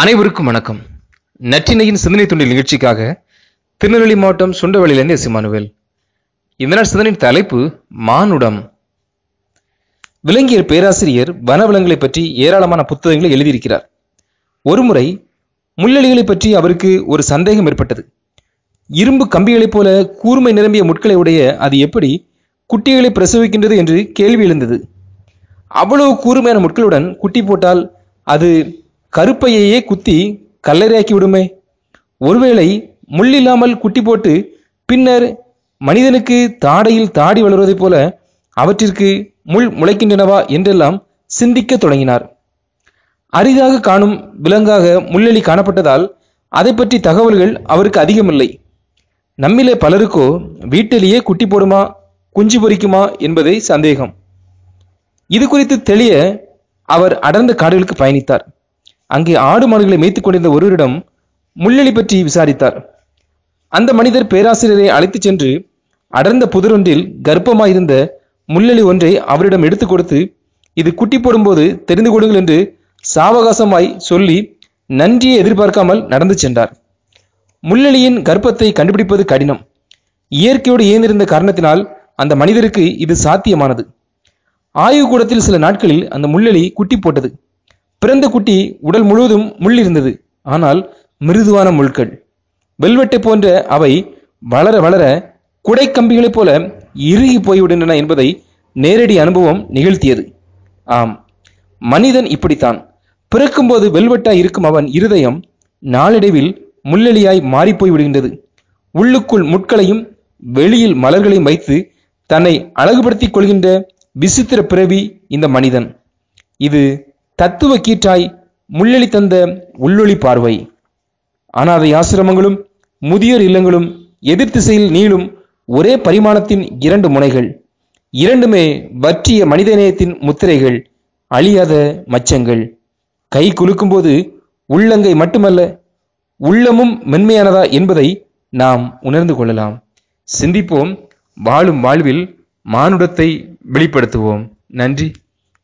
அனைவருக்கும் வணக்கம். நற்றினையின் சிந்தனை துண்டில் நிகழ்ச்சிக்காக திருநெல்வேலி மாவட்டம் சுண்டவளியிலிருந்து எஸ் இந்த நாள் சிந்தனின் தலைப்பு மானுடம். விலங்கியல் பேராசிரியர் வனவளங்களை பற்றி ஏராளமான புத்தகங்களை எழுதியிருக்கிறார். ஒருமுறை முள்ளெலிகளை பற்றி அவருக்கு ஒரு சந்தேகம் ஏற்பட்டது. இரும்பு கம்பிகளைப் போல கூர்மை நிரம்பிய முட்களை உடைய அது எப்படி குட்டிகளை பிரசவிக்கின்றது என்று கேள்வி எழுந்தது. அவ்வளவு கூர்மையான முட்களுடன் குட்டி போட்டால் அது கருப்பையையே குத்தி கல்லறையாக்கி விடுமே. ஒருவேளை முள்ளில்லாமல் குட்டி போட்டு பின்னர் மனிதனுக்கு தாடையில் தாடி வளர்வதைப் போல அவற்றிற்கு முள் முளைக்கின்றனவா என்றெல்லாம் சிந்திக்கத் தொடங்கினார். அரிதாக காணும் விலங்காக முள்ளெலி காணப்பட்டதால் அதை பற்றி தகவல்கள் அவருக்கு அதிகமில்லை. நம்மிலே பலருக்கோ வீட்டிலேயே குட்டி போடுமா குஞ்சு பொரிக்குமா என்பதே சந்தேகம். இது குறித்து தெளிய அவர் அடர்ந்த காடுகளுக்கு பயணித்தார். அங்கே ஆடு மாடுகளை மேய்த்துக் கொண்டிருந்த ஒருவரிடம் முள்ளெலி பற்றி விசாரித்தார். அந்த மனிதர் பேராசிரியரை அழைத்துச் சென்று அடர்ந்த புதரொன்றில் கர்ப்பமாயிருந்த முள்ளெலி ஒன்றை அவரிடம் எடுத்துக் கொடுத்து இது குட்டி போடும்போது தெரிந்து கொடுங்கள் என்று சாவகாசமாய் சொல்லி நன்றியை எதிர்பார்க்காமல் நடந்து சென்றார். முள்ளெலியின் கர்ப்பத்தை கண்டுபிடிப்பது கடினம். இயற்கையோடு இயந்திருந்த காரணத்தினால் அந்த மனிதருக்கு இது சாத்தியமானது. ஆய்வுக்கூடத்தில் சில நாட்களில் அந்த முள்ளெலி குட்டி போட்டது. பிறந்த குட்டி உடல் முழுவதும் முள் இருந்தது ஆனால் மிருதுவான முள்கள். வெல்வெட்டு போன்ற அவை வளர வளர குடை கம்பிகளைப் போல இறுகி போய்விடுகின்றன என்பதை நேரடி அனுபவம் நிகழ்த்தியது. ஆம் மனிதன் இப்படித்தான். பிறக்கும்போது வெல்வெட்டாய் இருக்கும் அவன் இருதயம் நாளடைவில் முள்ளெலியாய் மாறிப்போய் விடுகின்றது உள்ளுக்குள் முட்களையும் வெளியில் மலர்களையும் வைத்து தன்னை அழகுபடுத்திக் கொள்கின்ற விசித்திர பிறவி இந்த மனிதன். இது தத்துவ கீற்றாய் முள்ளெளி தந்த உள்ளொளி பார்வை. அனாதை ஆசிரமங்களும் முதியோர் இல்லங்களும் எதிர் திசையில் நீளும் ஒரே பரிமாணத்தின் இரண்டு முனைகள். இரண்டுமே வற்றிய மனிதநேயத்தின் முத்திரைகள் அழியாத மச்சங்கள். கை குலுக்கும்போது உள்ளங்கை மட்டுமல்ல உள்ளமும் மென்மையானதா என்பதை நாம் உணர்ந்து கொள்ளலாம். சிந்திப்போம் வாழும் வாழ்வில் மானுடத்தை வெளிப்படுத்துவோம். நன்றி.